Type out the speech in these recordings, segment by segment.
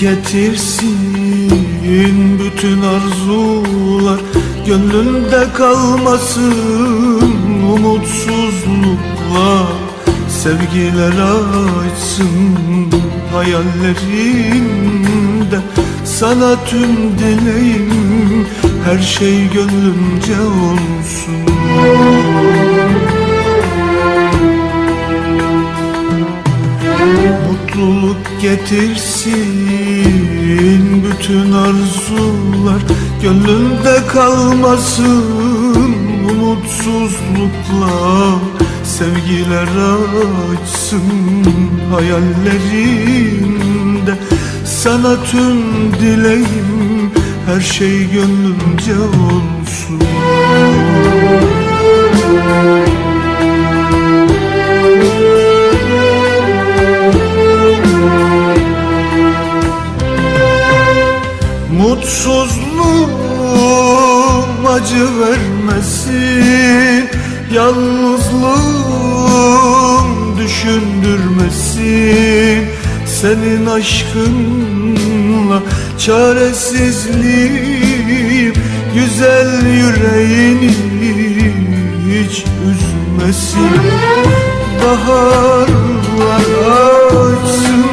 getirsin bütün arzular. Gönlünde kalmasın umutsuzluklar. Sevgiler açsın hayallerinde. Sana tüm dileğim her şey gönlümce olsun getirsin bütün arzular. Gönlünde kalmasın umutsuzluklar. Sevgiler açsın hayallerinde. Sana tüm dileğim her şey gönlümce olsun Mutsuzluğum acı vermesin Yalnızlığım düşündürmesin Senin aşkınla çaresizliğim Güzel yüreğini hiç üzmesin. Baharlar açsın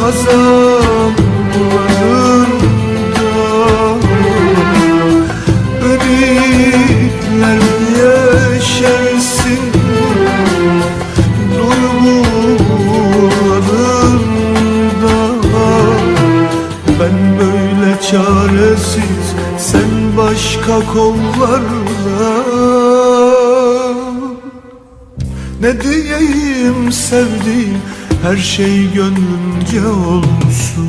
Hazan yeşersin Duygularında Ben böyle çaresiz Sen başka kollarda Ne diyeyim sevdiğim her şey gönlümce olsun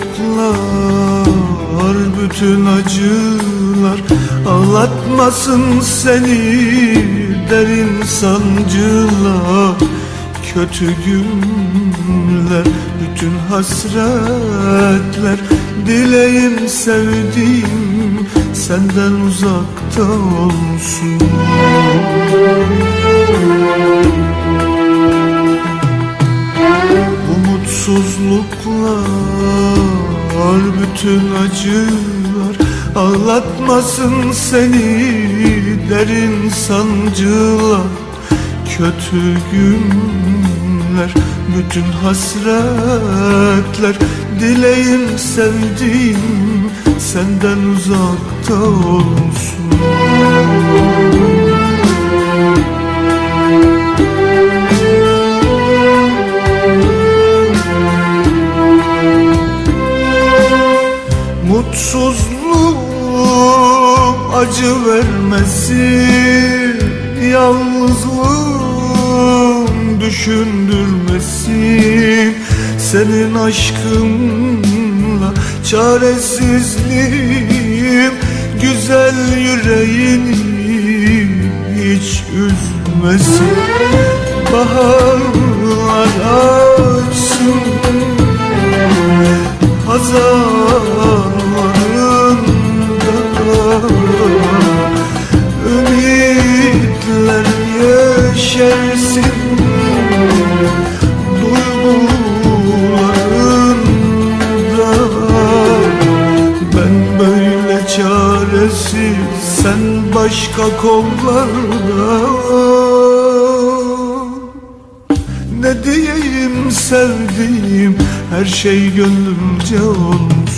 Umutsuzluklar, bütün acılar. Ağlatmasın seni derin sancılar. Kötü günler, bütün hasretler. Dileğim sevdiğim senden uzakta olsun. Umutsuzluklar, bütün acılar Ağlatmasın seni derin sancılar. Kötü günler, bütün hasretler. Dileğim sevdiğim senden uzakta olsun acı vermesin Yalnızlığım düşündürmesin. Senin aşkınla çaresizliğim Güzel yüreğini hiç üzmesin. Baharlar açsın Hazarlarında başka kollarda ne diyeyim sevdiğim her şey gönlümce olmuş